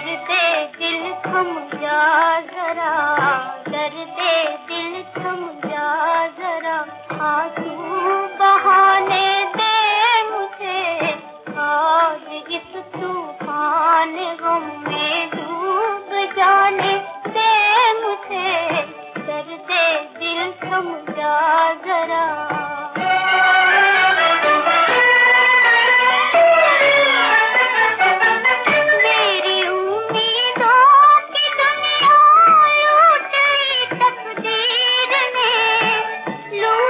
دے دل تھم جا ذرا دے دل تھم جا ذرا۔ آنسو بہانے دے مجھے، آج طوفان غم میں جانے دے مجھے۔ دے دل تھم جا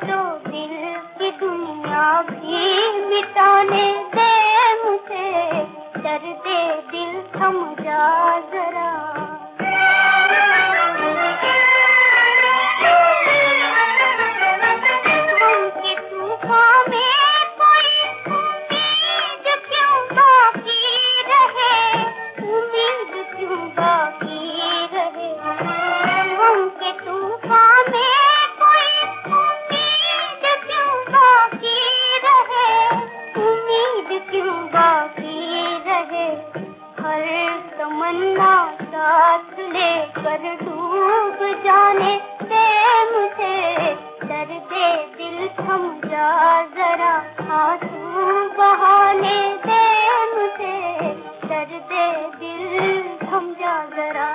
تو دل کی دنیا بھی مٹانے دے مجھے درد دل سمجھا ذرا۔ تمنا ساتھ لے کر ڈوب جانے دے مجھے درد دل سمجھا ذرا آنسو بہانے دے مجھے درد دل سمجھا ذرا